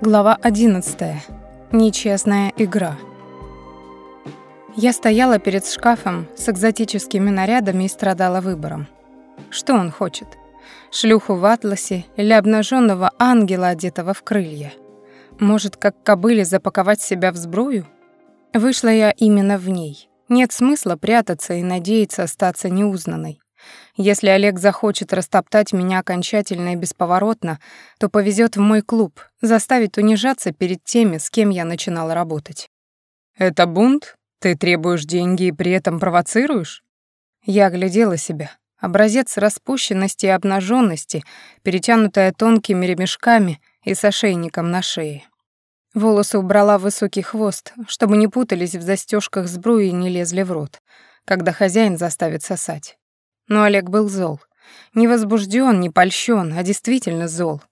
Глава 11. Нечестная игра. Я стояла перед шкафом с экзотическими нарядами и страдала выбором. Что он хочет? Шлюху в атласе или обнаженного ангела, одетого в крылья? Может, как кобыле запаковать себя в сбрую? Вышла я именно в ней. Нет смысла прятаться и надеяться остаться неузнанной. Если Олег захочет растоптать меня окончательно и бесповоротно, то повезет в мой клуб, заставит унижаться перед теми, с кем я начинала работать. «Это бунт? Ты требуешь деньги и при этом провоцируешь?» Я оглядела себя. Образец распущенности и обнаженности, перетянутая тонкими ремешками и с ошейником на шее. Волосы убрала в высокий хвост, чтобы не путались в застежках сбруи и не лезли в рот, когда хозяин заставит сосать. Но Олег был зол. Не возбужден, не польщен, а действительно зол.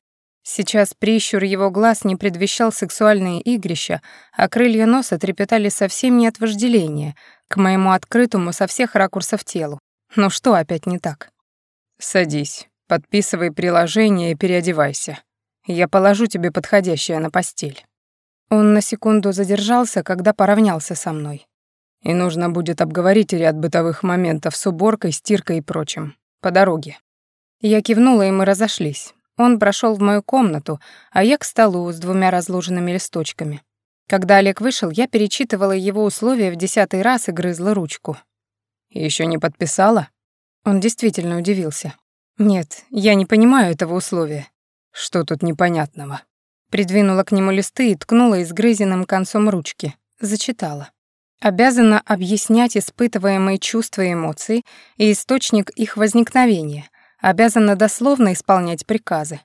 Сейчас прищур его глаз не предвещал сексуальные игрища, а крылья носа трепетали совсем не от вожделения, к моему открытому со всех ракурсов телу. Ну что опять не так? «Садись, подписывай приложение и переодевайся. Я положу тебе подходящее на постель». Он на секунду задержался, когда поравнялся со мной. И нужно будет обговорить ряд бытовых моментов с уборкой, стиркой и прочим. По дороге. Я кивнула, и мы разошлись. Он прошел в мою комнату, а я к столу с двумя разложенными листочками. Когда Олег вышел, я перечитывала его условия в десятый раз и грызла ручку. Еще не подписала?» Он действительно удивился. «Нет, я не понимаю этого условия». «Что тут непонятного?» Придвинула к нему листы и ткнула изгрызенным концом ручки. Зачитала обязана объяснять испытываемые чувства и эмоции и источник их возникновения, обязана дословно исполнять приказы.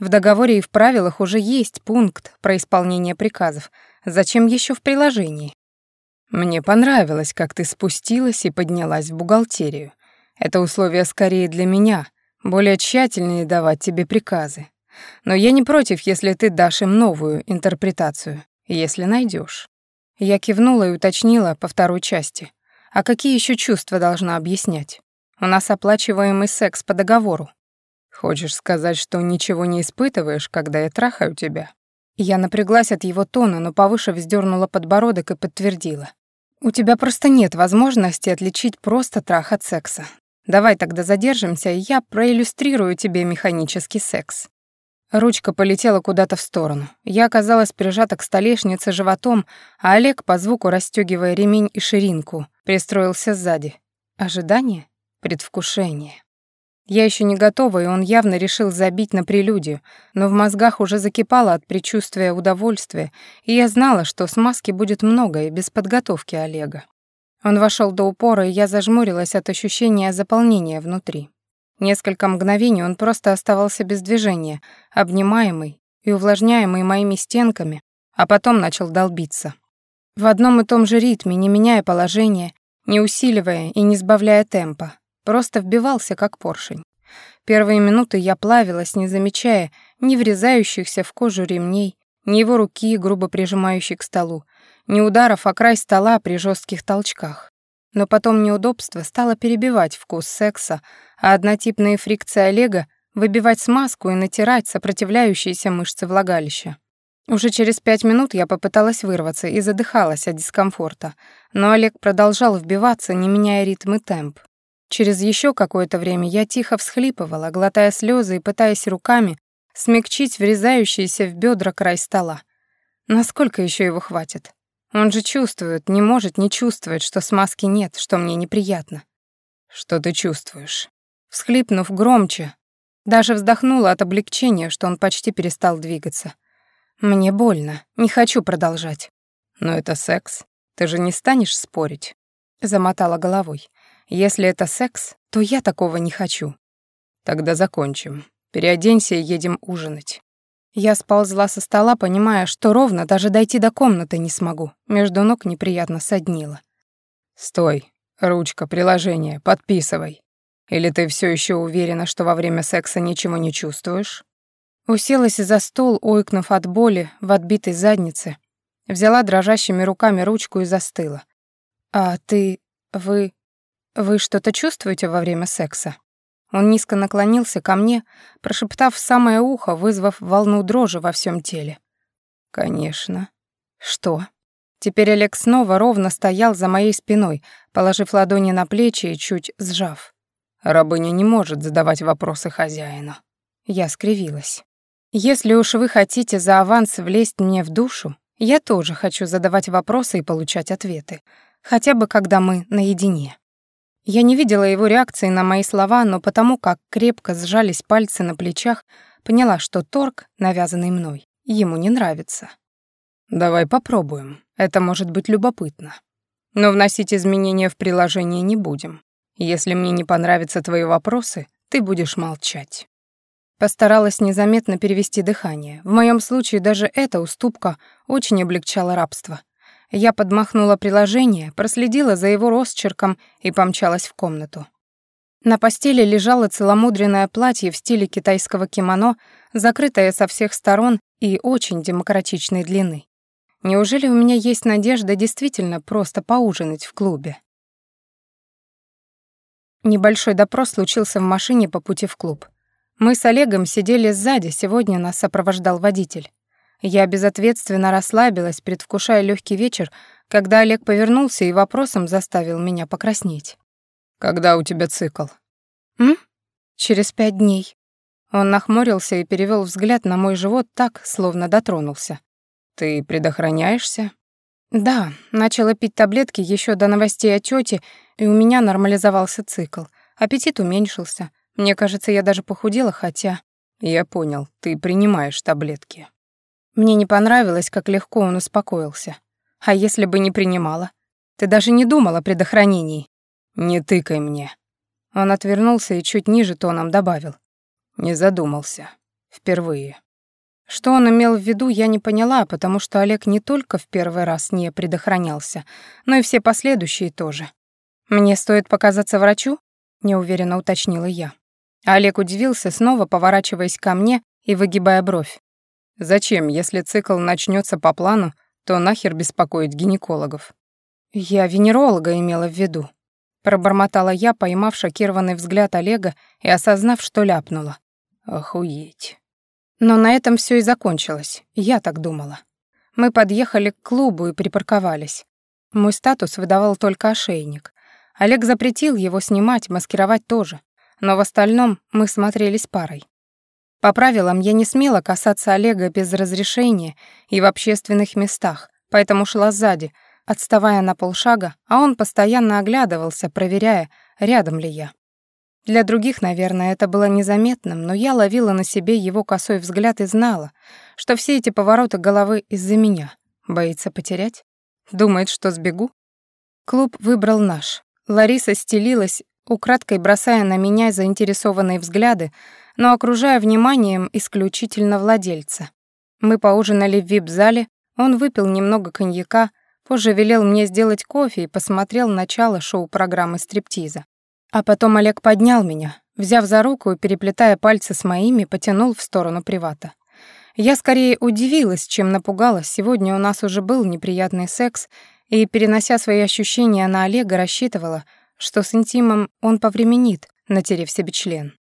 В договоре и в правилах уже есть пункт про исполнение приказов. Зачем еще в приложении? Мне понравилось, как ты спустилась и поднялась в бухгалтерию. Это условие скорее для меня, более тщательнее давать тебе приказы. Но я не против, если ты дашь им новую интерпретацию, если найдешь. Я кивнула и уточнила по второй части. А какие еще чувства должна объяснять? У нас оплачиваемый секс по договору. Хочешь сказать, что ничего не испытываешь, когда я трахаю тебя? Я напряглась от его тона, но повыше вздернула подбородок и подтвердила. У тебя просто нет возможности отличить просто трах от секса. Давай тогда задержимся, и я проиллюстрирую тебе механический секс. Ручка полетела куда-то в сторону. Я оказалась прижата к столешнице животом, а Олег, по звуку расстёгивая ремень и ширинку, пристроился сзади. Ожидание? Предвкушение. Я еще не готова, и он явно решил забить на прелюдию, но в мозгах уже закипало от предчувствия удовольствия, и я знала, что смазки будет много и без подготовки Олега. Он вошел до упора, и я зажмурилась от ощущения заполнения внутри. Несколько мгновений он просто оставался без движения, обнимаемый и увлажняемый моими стенками, а потом начал долбиться. В одном и том же ритме, не меняя положение, не усиливая и не сбавляя темпа, просто вбивался как поршень. Первые минуты я плавилась, не замечая ни врезающихся в кожу ремней, ни его руки, грубо прижимающей к столу, ни ударов о край стола при жестких толчках. Но потом неудобство стало перебивать вкус секса, а однотипные фрикции Олега выбивать смазку и натирать сопротивляющиеся мышцы влагалища. Уже через пять минут я попыталась вырваться и задыхалась от дискомфорта, но Олег продолжал вбиваться, не меняя ритм и темп. Через еще какое-то время я тихо всхлипывала, глотая слезы и пытаясь руками смягчить врезающийся в бедра край стола. Насколько еще его хватит? Он же чувствует, не может не чувствовать, что смазки нет, что мне неприятно. Что ты чувствуешь? Всхлипнув громче, даже вздохнула от облегчения, что он почти перестал двигаться. Мне больно, не хочу продолжать. Но это секс. Ты же не станешь спорить? Замотала головой. Если это секс, то я такого не хочу. Тогда закончим. Переоденься и едем ужинать. Я сползла со стола, понимая, что ровно даже дойти до комнаты не смогу. Между ног неприятно соднило. «Стой. Ручка, приложение. Подписывай. Или ты все еще уверена, что во время секса ничего не чувствуешь?» Уселась за стол, ойкнув от боли в отбитой заднице. Взяла дрожащими руками ручку и застыла. «А ты... вы... вы что-то чувствуете во время секса?» Он низко наклонился ко мне, прошептав в самое ухо, вызвав волну дрожи во всем теле. Конечно. Что? Теперь Олег снова ровно стоял за моей спиной, положив ладони на плечи и чуть сжав. Рабыня не может задавать вопросы хозяину. Я скривилась. Если уж вы хотите за аванс влезть мне в душу, я тоже хочу задавать вопросы и получать ответы, хотя бы когда мы наедине. Я не видела его реакции на мои слова, но потому как крепко сжались пальцы на плечах, поняла, что торг, навязанный мной, ему не нравится. Давай попробуем. Это может быть любопытно. Но вносить изменения в приложение не будем. Если мне не понравятся твои вопросы, ты будешь молчать. Постаралась незаметно перевести дыхание. В моем случае даже эта уступка очень облегчала рабство. Я подмахнула приложение, проследила за его росчерком и помчалась в комнату. На постели лежало целомудренное платье в стиле китайского кимоно, закрытое со всех сторон и очень демократичной длины. Неужели у меня есть надежда действительно просто поужинать в клубе? Небольшой допрос случился в машине по пути в клуб. Мы с Олегом сидели сзади, сегодня нас сопровождал водитель. Я безответственно расслабилась, предвкушая легкий вечер, когда Олег повернулся и вопросом заставил меня покраснеть. «Когда у тебя цикл?» «М? Через пять дней». Он нахмурился и перевел взгляд на мой живот так, словно дотронулся. Ты предохраняешься? Да, начала пить таблетки еще до новостей о тете, и у меня нормализовался цикл. Аппетит уменьшился. Мне кажется, я даже похудела, хотя... Я понял, ты принимаешь таблетки. Мне не понравилось, как легко он успокоился. А если бы не принимала? Ты даже не думала о предохранении. Не тыкай мне. Он отвернулся и чуть ниже тоном добавил. Не задумался. Впервые. Что он имел в виду, я не поняла, потому что Олег не только в первый раз не предохранялся, но и все последующие тоже. «Мне стоит показаться врачу?» — неуверенно уточнила я. Олег удивился, снова поворачиваясь ко мне и выгибая бровь. «Зачем, если цикл начнется по плану, то нахер беспокоить гинекологов?» «Я венеролога имела в виду», — пробормотала я, поймав шокированный взгляд Олега и осознав, что ляпнула. «Охуеть». Но на этом все и закончилось, я так думала. Мы подъехали к клубу и припарковались. Мой статус выдавал только ошейник. Олег запретил его снимать, маскировать тоже, но в остальном мы смотрелись парой. По правилам, я не смела касаться Олега без разрешения и в общественных местах, поэтому шла сзади, отставая на полшага, а он постоянно оглядывался, проверяя, рядом ли я. Для других, наверное, это было незаметным, но я ловила на себе его косой взгляд и знала, что все эти повороты головы из-за меня. Боится потерять? Думает, что сбегу? Клуб выбрал наш. Лариса стелилась, украдкой бросая на меня заинтересованные взгляды, но окружая вниманием исключительно владельца. Мы поужинали в вип-зале, он выпил немного коньяка, позже велел мне сделать кофе и посмотрел начало шоу-программы стриптиза. А потом Олег поднял меня, взяв за руку и, переплетая пальцы с моими, потянул в сторону привата. Я скорее удивилась, чем напугалась. Сегодня у нас уже был неприятный секс, и, перенося свои ощущения на Олега, рассчитывала, что с интимом он повременит, натерев себе член.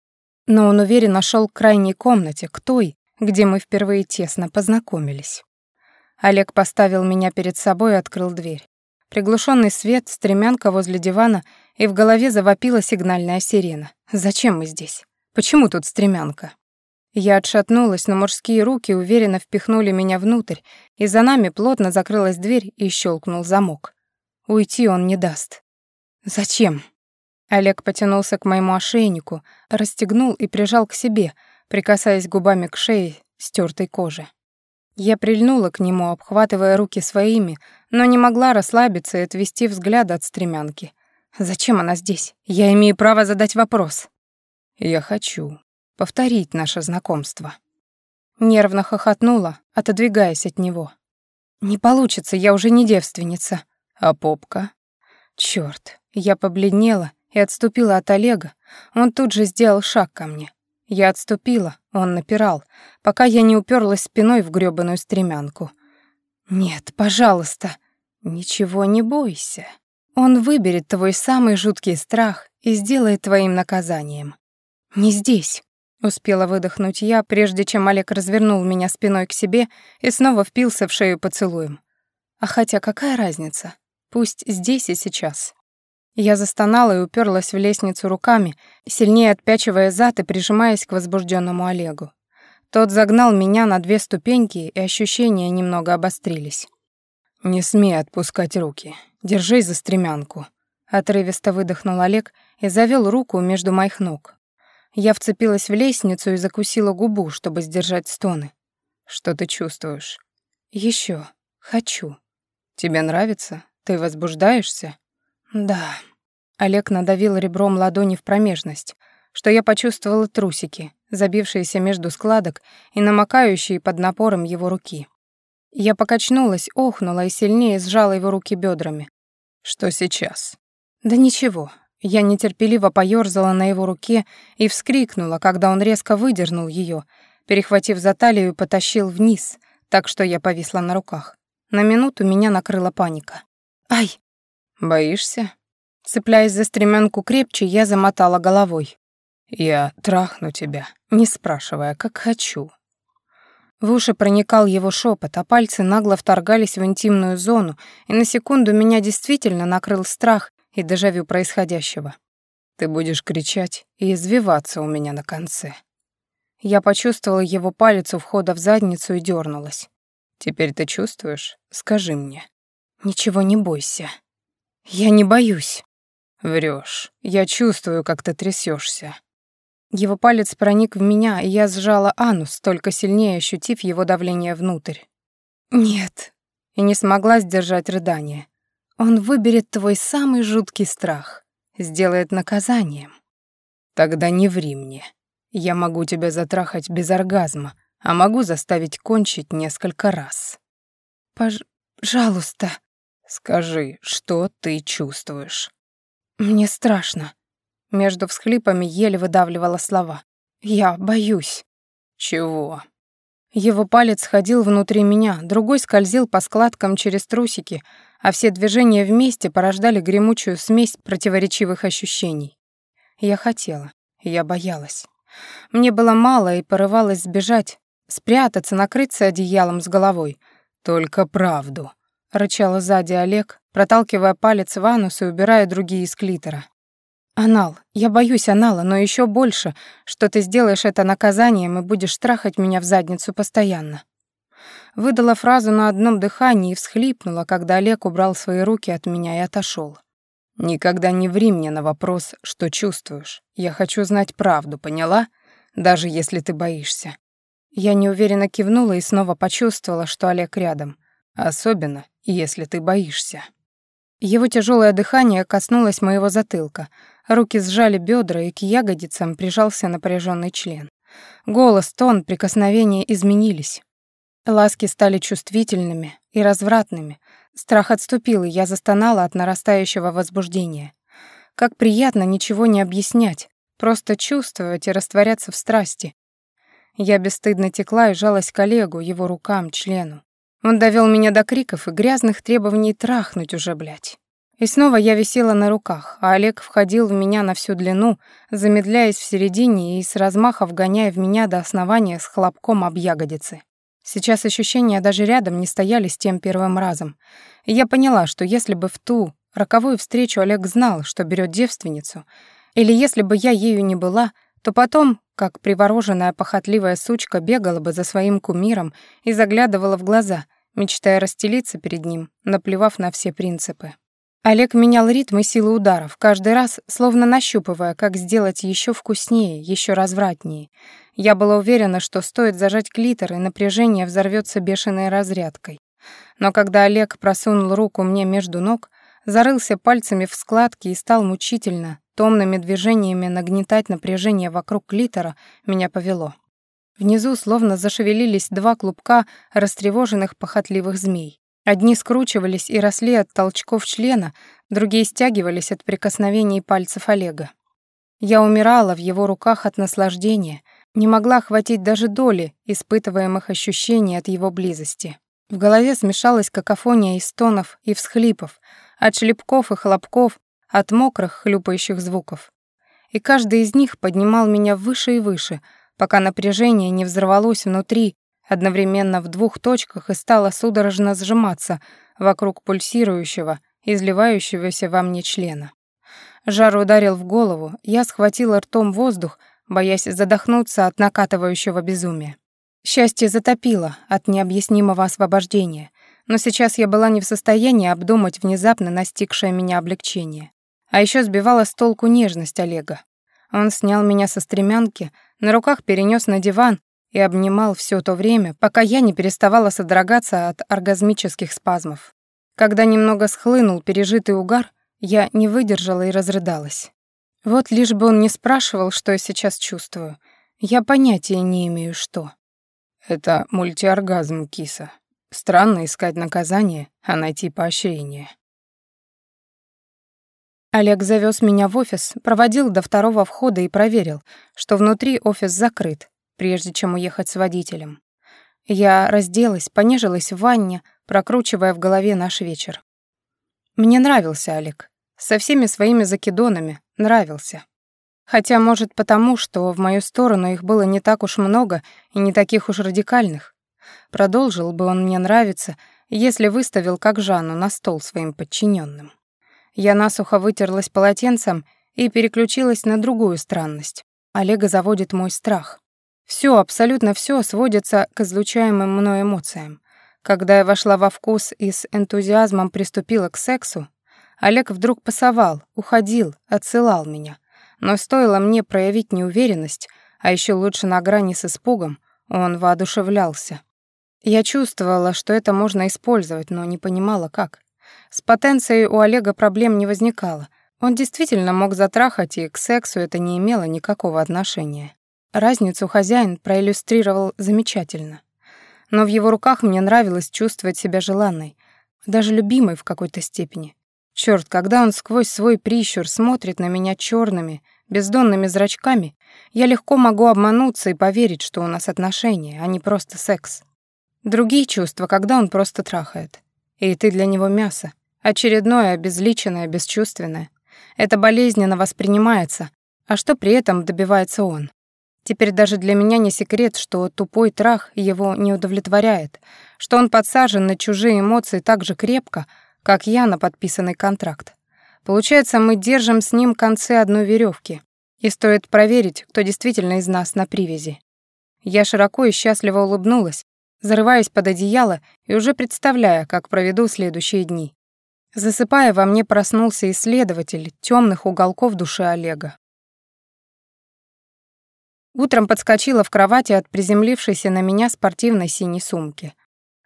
Но он уверенно шел к крайней комнате, к той, где мы впервые тесно познакомились. Олег поставил меня перед собой и открыл дверь. Приглушенный свет, стремянка возле дивана, и в голове завопила сигнальная сирена. «Зачем мы здесь? Почему тут стремянка?» Я отшатнулась, но мужские руки уверенно впихнули меня внутрь, и за нами плотно закрылась дверь и щелкнул замок. Уйти он не даст. «Зачем?» Олег потянулся к моему ошейнику, расстегнул и прижал к себе, прикасаясь губами к шее, стертой кожи. Я прильнула к нему, обхватывая руки своими, но не могла расслабиться и отвести взгляд от стремянки. Зачем она здесь? Я имею право задать вопрос. Я хочу повторить наше знакомство. Нервно хохотнула, отодвигаясь от него. Не получится, я уже не девственница. А попка? Чёрт, я побледнела и отступила от Олега. Он тут же сделал шаг ко мне. Я отступила, он напирал, пока я не уперлась спиной в грёбаную стремянку. «Нет, пожалуйста, ничего не бойся. Он выберет твой самый жуткий страх и сделает твоим наказанием. Не здесь». Успела выдохнуть я, прежде чем Олег развернул меня спиной к себе и снова впился в шею поцелуем. А хотя какая разница? Пусть здесь и сейчас. Я застонала и уперлась в лестницу руками, сильнее отпячивая зад и прижимаясь к возбужденному Олегу. Тот загнал меня на две ступеньки, и ощущения немного обострились. «Не смей отпускать руки. Держись за стремянку», — отрывисто выдохнул Олег и завел руку между моих ног. Я вцепилась в лестницу и закусила губу, чтобы сдержать стоны. «Что ты чувствуешь?» Еще Хочу». «Тебе нравится? Ты возбуждаешься?» «Да». Олег надавил ребром ладони в промежность, что я почувствовала трусики, забившиеся между складок и намокающие под напором его руки. Я покачнулась, охнула и сильнее сжала его руки бедрами. «Что сейчас?» «Да ничего». Я нетерпеливо поёрзала на его руке и вскрикнула, когда он резко выдернул ее, перехватив за талию, потащил вниз, так что я повисла на руках. На минуту меня накрыла паника. «Ай!» «Боишься?» Цепляясь за стремянку крепче, я замотала головой. «Я трахну тебя, не спрашивая, как хочу». В уши проникал его шепот, а пальцы нагло вторгались в интимную зону, и на секунду меня действительно накрыл страх и дежавю происходящего. «Ты будешь кричать и извиваться у меня на конце». Я почувствовала его палец у входа в задницу и дернулась. «Теперь ты чувствуешь? Скажи мне». «Ничего не бойся». «Я не боюсь». Врешь. Я чувствую, как ты трясешься. Его палец проник в меня, и я сжала анус, только сильнее ощутив его давление внутрь. «Нет», и не смогла сдержать рыдание. «Он выберет твой самый жуткий страх, сделает наказанием». «Тогда не ври мне. Я могу тебя затрахать без оргазма, а могу заставить кончить несколько раз». «Пожалуйста». «Скажи, что ты чувствуешь?» «Мне страшно». Между всхлипами еле выдавливала слова. «Я боюсь». «Чего?» Его палец ходил внутри меня, другой скользил по складкам через трусики, а все движения вместе порождали гремучую смесь противоречивых ощущений. Я хотела, я боялась. Мне было мало и порывалось сбежать, спрятаться, накрыться одеялом с головой. «Только правду», — рычал сзади Олег, проталкивая палец в анус и убирая другие из клитора. «Анал, я боюсь анала, но еще больше, что ты сделаешь это наказанием и будешь трахать меня в задницу постоянно». Выдала фразу на одном дыхании и всхлипнула, когда Олег убрал свои руки от меня и отошел. «Никогда не ври мне на вопрос, что чувствуешь. Я хочу знать правду, поняла? Даже если ты боишься». Я неуверенно кивнула и снова почувствовала, что Олег рядом. Особенно, если ты боишься. Его тяжелое дыхание коснулось моего затылка, руки сжали бедра, и к ягодицам прижался напряженный член. Голос, тон, прикосновения изменились. Ласки стали чувствительными и развратными. Страх отступил, и я застонала от нарастающего возбуждения. Как приятно ничего не объяснять, просто чувствовать и растворяться в страсти. Я бесстыдно текла и жалась коллегу, его рукам, члену. Он довел меня до криков и грязных требований трахнуть уже, блядь. И снова я висела на руках, а Олег входил в меня на всю длину, замедляясь в середине и с размаха вгоняя в меня до основания с хлопком об ягодицы. Сейчас ощущения даже рядом не стояли с тем первым разом. И я поняла, что если бы в ту роковую встречу Олег знал, что берет девственницу, или если бы я ею не была, то потом, как привороженная похотливая сучка, бегала бы за своим кумиром и заглядывала в глаза, мечтая расстелиться перед ним, наплевав на все принципы. Олег менял ритм и силу ударов, каждый раз словно нащупывая, как сделать еще вкуснее, еще развратнее. Я была уверена, что стоит зажать клитор, и напряжение взорвется бешеной разрядкой. Но когда Олег просунул руку мне между ног, зарылся пальцами в складки и стал мучительно, томными движениями нагнетать напряжение вокруг клитора, меня повело. Внизу словно зашевелились два клубка растревоженных похотливых змей. Одни скручивались и росли от толчков члена, другие стягивались от прикосновений пальцев Олега. Я умирала в его руках от наслаждения, не могла хватить даже доли испытываемых ощущений от его близости. В голове смешалась какофония из стонов и всхлипов, от шлепков и хлопков, от мокрых хлюпающих звуков. И каждый из них поднимал меня выше и выше, пока напряжение не взорвалось внутри, одновременно в двух точках и стало судорожно сжиматься вокруг пульсирующего, изливающегося во мне члена. Жар ударил в голову, я схватила ртом воздух, боясь задохнуться от накатывающего безумия. Счастье затопило от необъяснимого освобождения, но сейчас я была не в состоянии обдумать внезапно настигшее меня облегчение. А еще сбивала с толку нежность Олега. Он снял меня со стремянки, на руках перенес на диван и обнимал все то время, пока я не переставала содрогаться от оргазмических спазмов. Когда немного схлынул пережитый угар, я не выдержала и разрыдалась. Вот лишь бы он не спрашивал, что я сейчас чувствую. Я понятия не имею, что. Это мультиоргазм, киса. Странно искать наказание, а найти поощрение. Олег завез меня в офис, проводил до второго входа и проверил, что внутри офис закрыт, прежде чем уехать с водителем. Я разделась, понежилась в ванне, прокручивая в голове наш вечер. Мне нравился Олег. Со всеми своими закидонами нравился. Хотя, может, потому, что в мою сторону их было не так уж много и не таких уж радикальных. Продолжил бы он мне нравиться, если выставил как Жанну на стол своим подчиненным. Я насухо вытерлась полотенцем и переключилась на другую странность. Олега заводит мой страх. Все, абсолютно все сводится к излучаемым мной эмоциям. Когда я вошла во вкус и с энтузиазмом приступила к сексу, Олег вдруг пасовал, уходил, отсылал меня — но стоило мне проявить неуверенность, а еще лучше на грани с испугом, он воодушевлялся. Я чувствовала, что это можно использовать, но не понимала, как. С потенцией у Олега проблем не возникало. Он действительно мог затрахать, и к сексу это не имело никакого отношения. Разницу хозяин проиллюстрировал замечательно. Но в его руках мне нравилось чувствовать себя желанной, даже любимой в какой-то степени. Черт, когда он сквозь свой прищур смотрит на меня черными, бездонными зрачками, я легко могу обмануться и поверить, что у нас отношения, а не просто секс. Другие чувства, когда он просто трахает. И ты для него мясо. Очередное, обезличенное, бесчувственное. Это болезненно воспринимается, а что при этом добивается он? Теперь даже для меня не секрет, что тупой трах его не удовлетворяет, что он подсажен на чужие эмоции так же крепко, как я на подписанный контракт. Получается, мы держим с ним концы одной веревки, и стоит проверить, кто действительно из нас на привязи. Я широко и счастливо улыбнулась, зарываясь под одеяло и уже представляя, как проведу следующие дни. Засыпая, во мне проснулся исследователь темных уголков души Олега. Утром подскочила в кровати от приземлившейся на меня спортивной синей сумки.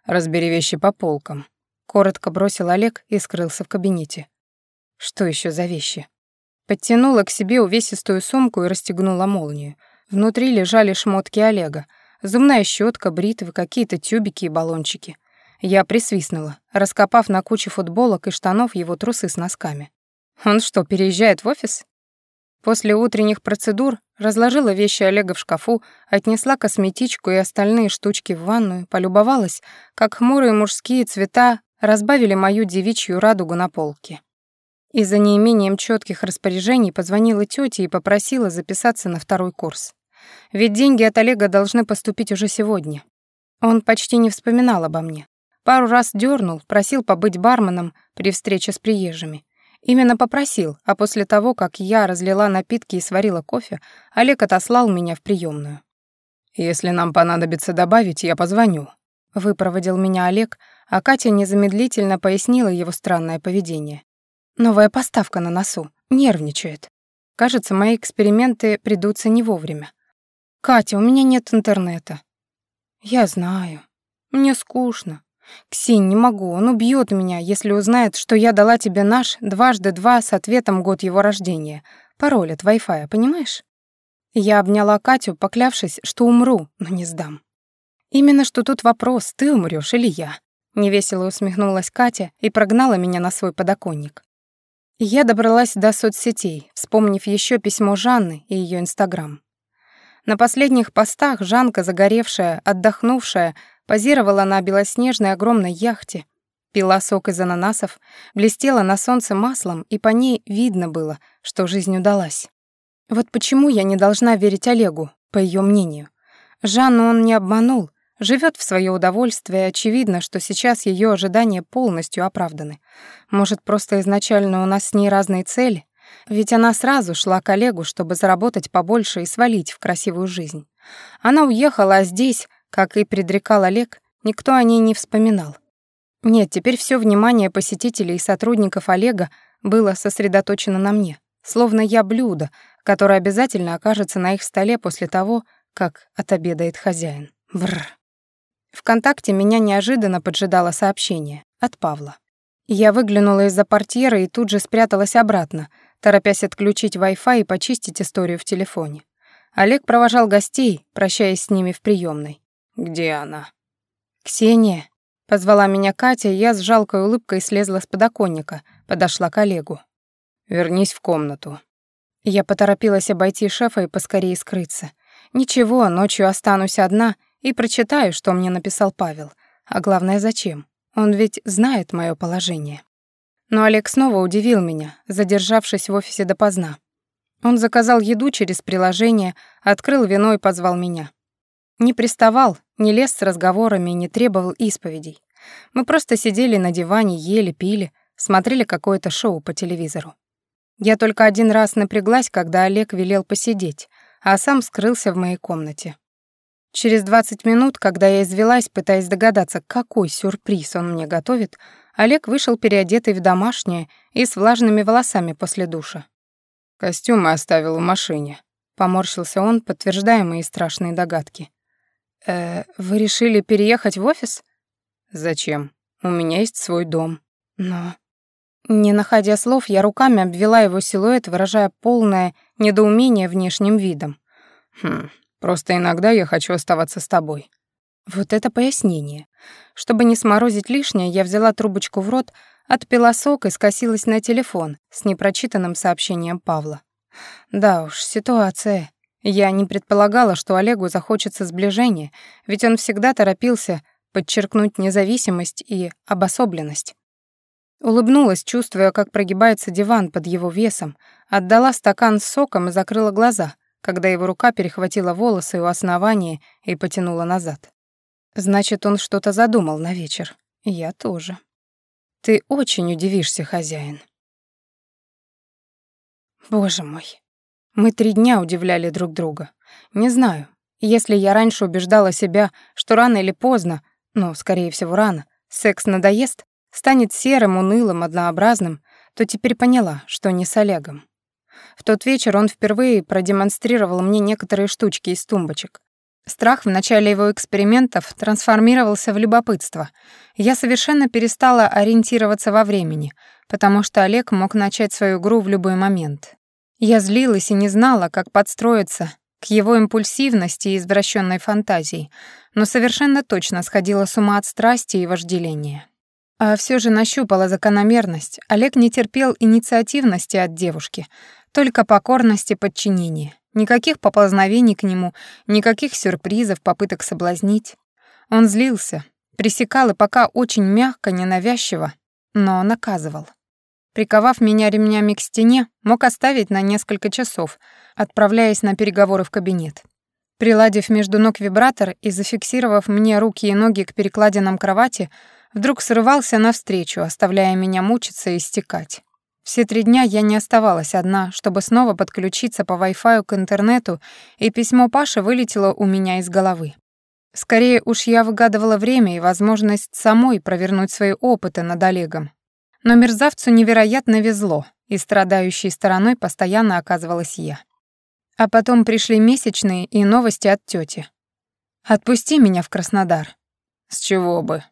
«Разбери вещи по полкам», Коротко бросил Олег и скрылся в кабинете. Что еще за вещи? Подтянула к себе увесистую сумку и расстегнула молнию. Внутри лежали шмотки Олега. Зубная щетка, бритвы, какие-то тюбики и баллончики. Я присвистнула, раскопав на куче футболок и штанов его трусы с носками. Он что, переезжает в офис? После утренних процедур разложила вещи Олега в шкафу, отнесла косметичку и остальные штучки в ванную, полюбовалась, как хмурые мужские цвета разбавили мою девичью радугу на полке. И за неимением четких распоряжений позвонила тете и попросила записаться на второй курс. Ведь деньги от Олега должны поступить уже сегодня. Он почти не вспоминал обо мне. Пару раз дернул, просил побыть барменом при встрече с приезжими. Именно попросил, а после того, как я разлила напитки и сварила кофе, Олег отослал меня в приемную. «Если нам понадобится добавить, я позвоню», — выпроводил меня Олег, а Катя незамедлительно пояснила его странное поведение. «Новая поставка на носу. Нервничает. Кажется, мои эксперименты придутся не вовремя. Катя, у меня нет интернета». «Я знаю. Мне скучно. Ксень, не могу, он убьет меня, если узнает, что я дала тебе наш дважды два с ответом год его рождения. Пароль от Wi-Fi, понимаешь?» Я обняла Катю, поклявшись, что умру, но не сдам. Именно что тут вопрос, ты умрёшь или я. Невесело усмехнулась Катя и прогнала меня на свой подоконник. Я добралась до соцсетей, вспомнив еще письмо Жанны и ее Инстаграм. На последних постах Жанка, загоревшая, отдохнувшая, позировала на белоснежной огромной яхте, пила сок из ананасов, блестела на солнце маслом, и по ней видно было, что жизнь удалась. Вот почему я не должна верить Олегу, по ее мнению. Жанну он не обманул, живет в свое удовольствие, очевидно, что сейчас ее ожидания полностью оправданы. Может, просто изначально у нас с ней разные цели? Ведь она сразу шла к Олегу, чтобы заработать побольше и свалить в красивую жизнь. Она уехала, а здесь, как и предрекал Олег, никто о ней не вспоминал. Нет, теперь все внимание посетителей и сотрудников Олега было сосредоточено на мне, словно я блюдо, которое обязательно окажется на их столе после того, как отобедает хозяин. Бррр. Вконтакте меня неожиданно поджидало сообщение от Павла. Я выглянула из-за портьеры и тут же спряталась обратно, торопясь отключить Wi-Fi и почистить историю в телефоне. Олег провожал гостей, прощаясь с ними в приемной. «Где она?» «Ксения», — позвала меня Катя, и я с жалкой улыбкой слезла с подоконника, подошла к Олегу. «Вернись в комнату». Я поторопилась обойти шефа и поскорее скрыться. Ничего, ночью останусь одна и прочитаю, что мне написал Павел. А главное, зачем? Он ведь знает мое положение. Но Олег снова удивил меня, задержавшись в офисе допоздна. Он заказал еду через приложение, открыл вино и позвал меня. Не приставал, не лез с разговорами и не требовал исповедей. Мы просто сидели на диване, ели, пили, смотрели какое-то шоу по телевизору. Я только один раз напряглась, когда Олег велел посидеть, а сам скрылся в моей комнате. Через 20 минут, когда я извелась, пытаясь догадаться, какой сюрприз он мне готовит, Олег вышел переодетый в домашнее и с влажными волосами после душа. «Костюмы оставил в машине», — поморщился он, подтверждая мои страшные догадки. «Э, вы решили переехать в офис?» «Зачем? У меня есть свой дом». «Но...» Не находя слов, я руками обвела его силуэт, выражая полное недоумение внешним видом. «Хм, просто иногда я хочу оставаться с тобой». Вот это пояснение. Чтобы не сморозить лишнее, я взяла трубочку в рот, отпила сок и скосилась на телефон с непрочитанным сообщением Павла. Да уж, ситуация. Я не предполагала, что Олегу захочется сближения, ведь он всегда торопился подчеркнуть независимость и обособленность. Улыбнулась, чувствуя, как прогибается диван под его весом, отдала стакан с соком и закрыла глаза, когда его рука перехватила волосы у основания и потянула назад. Значит, он что-то задумал на вечер. Я тоже. Ты очень удивишься, хозяин. Боже мой. Мы три дня удивляли друг друга. Не знаю, если я раньше убеждала себя, что рано или поздно, но, скорее всего, рано, секс надоест, станет серым, унылым, однообразным, то теперь поняла, что не с Олегом. В тот вечер он впервые продемонстрировал мне некоторые штучки из тумбочек. Страх в начале его экспериментов трансформировался в любопытство. Я совершенно перестала ориентироваться во времени, потому что Олег мог начать свою игру в любой момент. Я злилась и не знала, как подстроиться к его импульсивности и извращенной фантазии, но совершенно точно сходила с ума от страсти и вожделения. А все же нащупала закономерность. Олег не терпел инициативности от девушки, только покорность и подчинение. Никаких поползновений к нему, никаких сюрпризов, попыток соблазнить. Он злился, пресекал и пока очень мягко, ненавязчиво, но наказывал. Приковав меня ремнями к стене, мог оставить на несколько часов, отправляясь на переговоры в кабинет. Приладив между ног вибратор и зафиксировав мне руки и ноги к перекладинам кровати, вдруг срывался навстречу, оставляя меня мучиться и стекать. Все три дня я не оставалась одна, чтобы снова подключиться по Wi-Fi к интернету, и письмо Паши вылетело у меня из головы. Скорее уж я выгадывала время и возможность самой провернуть свои опыты над Олегом, но мерзавцу невероятно везло, и страдающей стороной постоянно оказывалась я. А потом пришли месячные и новости от тети. «Отпусти меня в Краснодар». «С чего бы?»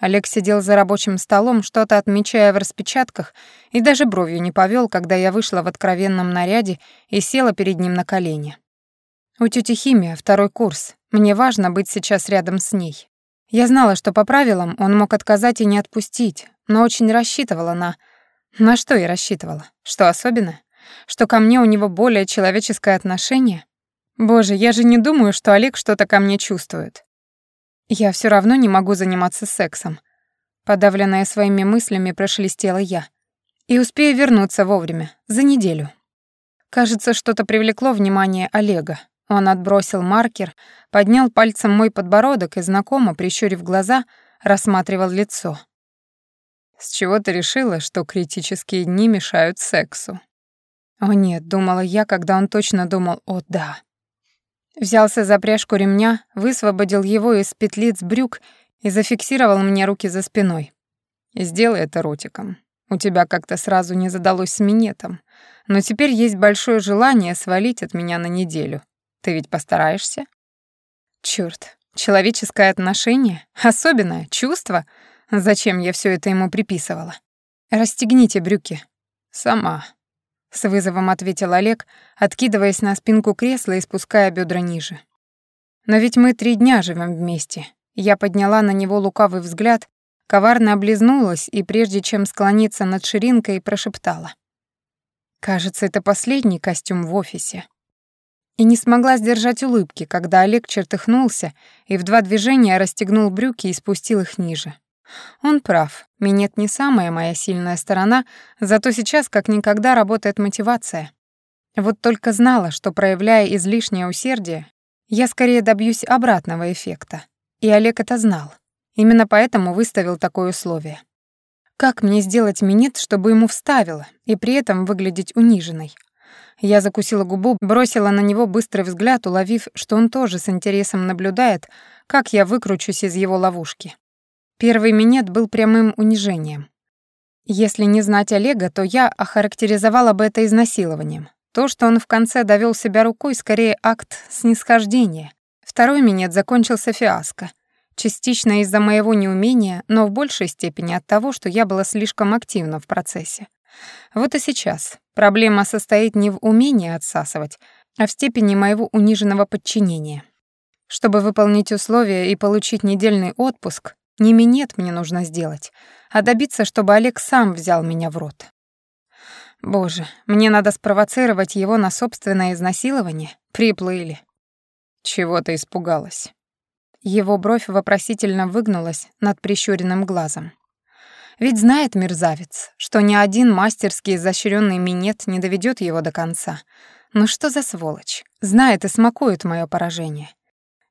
Олег сидел за рабочим столом, что-то отмечая в распечатках, и даже бровью не повел, когда я вышла в откровенном наряде и села перед ним на колени. У тети Химия второй курс. Мне важно быть сейчас рядом с ней. Я знала, что по правилам он мог отказать и не отпустить, но очень рассчитывала на... На что я рассчитывала? Что особенно? Что ко мне у него более человеческое отношение? Боже, я же не думаю, что Олег что-то ко мне чувствует. Я все равно не могу заниматься сексом. Подавленная своими мыслями прошелестела я. И успею вернуться вовремя, за неделю. Кажется, что-то привлекло внимание Олега. Он отбросил маркер, поднял пальцем мой подбородок и, знакомо, прищурив глаза, рассматривал лицо. «С чего ты решила, что критические дни мешают сексу?» «О нет», — думала я, когда он точно думал «о да». Взялся за пряжку ремня, высвободил его из петлиц брюк и зафиксировал мне руки за спиной. «Сделай это ротиком. У тебя как-то сразу не задалось с минетом. Но теперь есть большое желание свалить от меня на неделю. Ты ведь постараешься?» Чёрт, человеческое отношение, особенное чувство. Зачем я все это ему приписывала? Расстегните брюки. Сама. С вызовом ответил Олег, откидываясь на спинку кресла и спуская бедра ниже. Но ведь мы три дня живем вместе. Я подняла на него лукавый взгляд, коварно облизнулась и прежде чем склониться над ширинкой, прошептала: "Кажется, это последний костюм в офисе" и не смогла сдержать улыбки, когда Олег чертыхнулся и в два движения расстегнул брюки и спустил их ниже. Он прав, минет не самая моя сильная сторона, зато сейчас как никогда работает мотивация. Вот только знала, что, проявляя излишнее усердие, я скорее добьюсь обратного эффекта. И Олег это знал. Именно поэтому выставил такое условие. Как мне сделать минет, чтобы ему вставило, и при этом выглядеть униженной? Я закусила губу, бросила на него быстрый взгляд, уловив, что он тоже с интересом наблюдает, как я выкручусь из его ловушки. Первый минет был прямым унижением. Если не знать Олега, то я охарактеризовала бы это изнасилованием. То, что он в конце довел себя рукой, скорее акт снисхождения. Второй минет закончился фиаско. Частично из-за моего неумения, но в большей степени от того, что я была слишком активна в процессе. Вот и сейчас. Проблема состоит не в умении отсасывать, а в степени моего униженного подчинения. Чтобы выполнить условия и получить недельный отпуск, не минет мне нужно сделать, а добиться, чтобы Олег сам взял меня в рот. Боже, мне надо спровоцировать его на собственное изнасилование? Приплыли. Чего ты испугалась? Его бровь вопросительно выгнулась над прищуренным глазом. Ведь знает мерзавец, что ни один мастерский изощренный минет не доведет его до конца. Ну что за сволочь? Знает и смакует мое поражение.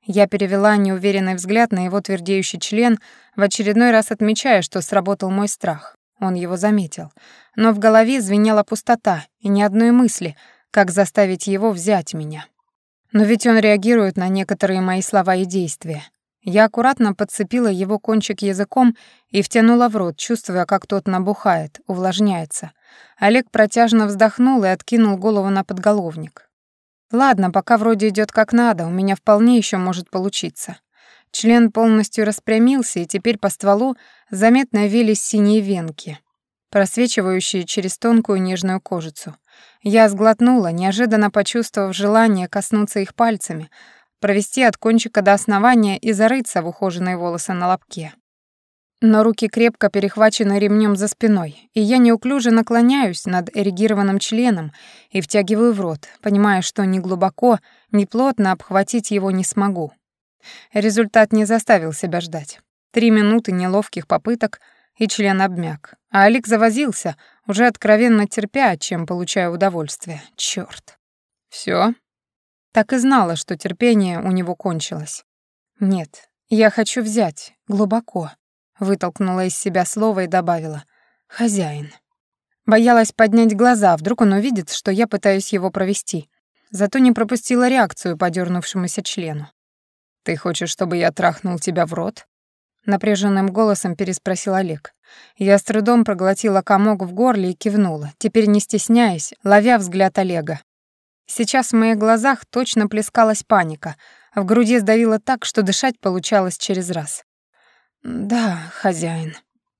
Я перевела неуверенный взгляд на его твердеющий член, в очередной раз отмечая, что сработал мой страх. Он его заметил. Но в голове звенела пустота и ни одной мысли, как заставить его взять меня. Но ведь он реагирует на некоторые мои слова и действия. Я аккуратно подцепила его кончик языком и втянула в рот, чувствуя, как тот набухает, увлажняется. Олег протяжно вздохнул и откинул голову на подголовник. Ладно, пока вроде идет как надо, у меня вполне еще может получиться. Член полностью распрямился, и теперь по стволу заметно вились синие венки, просвечивающие через тонкую нежную кожицу. Я сглотнула, неожиданно почувствовав желание коснуться их пальцами, провести от кончика до основания и зарыться в ухоженные волосы на лобке. Но руки крепко перехвачены ремнем за спиной, и я неуклюже наклоняюсь над эрегированным членом и втягиваю в рот, понимая, что ни глубоко, ни плотно обхватить его не смогу. Результат не заставил себя ждать. Три минуты неловких попыток, и член обмяк. А Алик завозился, уже откровенно терпя, чем получая удовольствие. Чёрт. «Всё?» Так и знала, что терпение у него кончилось. «Нет, я хочу взять, глубоко», — вытолкнула из себя слово и добавила. «Хозяин». Боялась поднять глаза, вдруг он увидит, что я пытаюсь его провести. Зато не пропустила реакцию по дернувшемуся члену. «Ты хочешь, чтобы я трахнул тебя в рот?» Напряженным голосом переспросил Олег. Я с трудом проглотила комок в горле и кивнула, теперь не стесняясь, ловя взгляд Олега. Сейчас в моих глазах точно плескалась паника, а в груди сдавило так, что дышать получалось через раз. «Да, хозяин».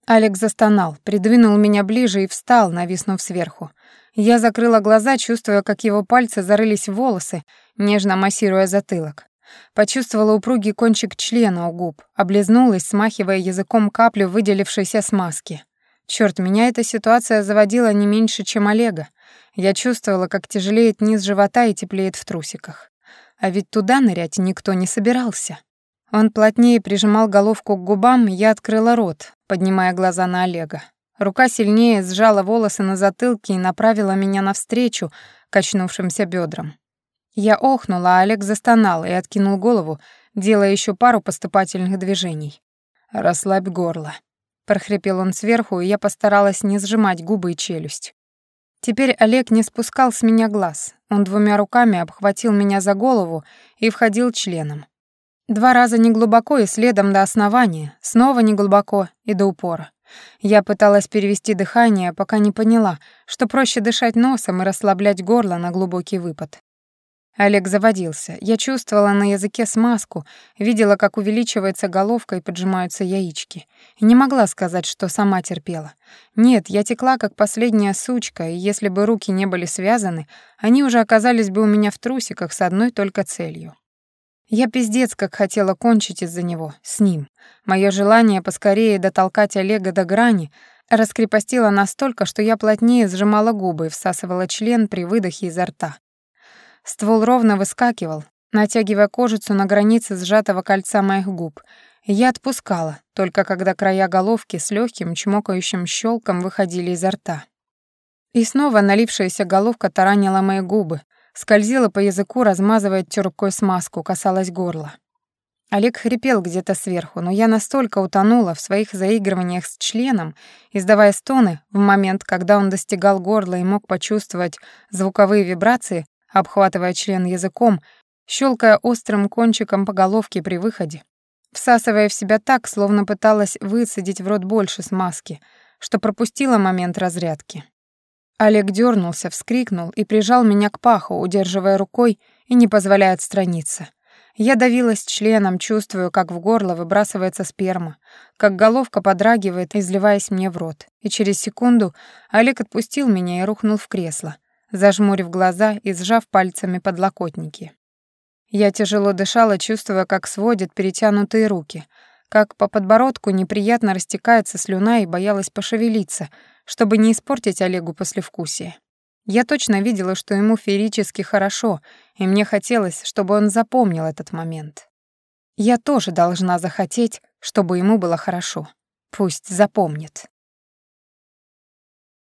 Алекс застонал, придвинул меня ближе и встал, нависнув сверху. Я закрыла глаза, чувствуя, как его пальцы зарылись в волосы, нежно массируя затылок. Почувствовала упругий кончик члена у губ, облизнулась, смахивая языком каплю выделившейся смазки. Чёрт, меня эта ситуация заводила не меньше, чем Олега. Я чувствовала, как тяжелеет низ живота и теплеет в трусиках. А ведь туда нырять никто не собирался. Он плотнее прижимал головку к губам, я открыла рот, поднимая глаза на Олега. Рука сильнее сжала волосы на затылке и направила меня навстречу качнувшимся бедрам. Я охнула, а Олег застонал и откинул голову, делая еще пару поступательных движений. «Расслабь горло», — прохрипел он сверху, и я постаралась не сжимать губы и челюсть. Теперь Олег не спускал с меня глаз. Он двумя руками обхватил меня за голову и входил членом. Два раза неглубоко и следом до основания, снова неглубоко и до упора. Я пыталась перевести дыхание, пока не поняла, что проще дышать носом и расслаблять горло на глубокий выпад. Олег заводился. Я чувствовала на языке смазку, видела, как увеличивается головка и поджимаются яички. И не могла сказать, что сама терпела. Нет, я текла, как последняя сучка, и если бы руки не были связаны, они уже оказались бы у меня в трусиках с одной только целью. Я пиздец как хотела кончить из-за него, с ним. Моё желание поскорее дотолкать Олега до грани раскрепостило настолько, что я плотнее сжимала губы и всасывала член при выдохе изо рта. Ствол ровно выскакивал, натягивая кожицу на границе сжатого кольца моих губ. я отпускала, только когда края головки с легким чмокающим щелком выходили изо рта. И снова налившаяся головка таранила мои губы, скользила по языку, размазывая терпкой смазку, касалась горла. Олег хрипел где-то сверху, но я настолько утонула в своих заигрываниях с членом, издавая стоны в момент, когда он достигал горла и мог почувствовать звуковые вибрации, обхватывая член языком, щелкая острым кончиком по головке при выходе, всасывая в себя так, словно пыталась высадить в рот больше смазки, что пропустила момент разрядки. Олег дернулся, вскрикнул и прижал меня к паху, удерживая рукой и не позволяя отстраниться. Я давилась членом, чувствую, как в горло выбрасывается сперма, как головка подрагивает, изливаясь мне в рот. И через секунду Олег отпустил меня и рухнул в кресло, зажмурив глаза и сжав пальцами подлокотники. Я тяжело дышала, чувствуя, как сводят перетянутые руки, как по подбородку неприятно растекается слюна и боялась пошевелиться, чтобы не испортить Олегу послевкусие. Я точно видела, что ему феерически хорошо, и мне хотелось, чтобы он запомнил этот момент. Я тоже должна захотеть, чтобы ему было хорошо. Пусть запомнит.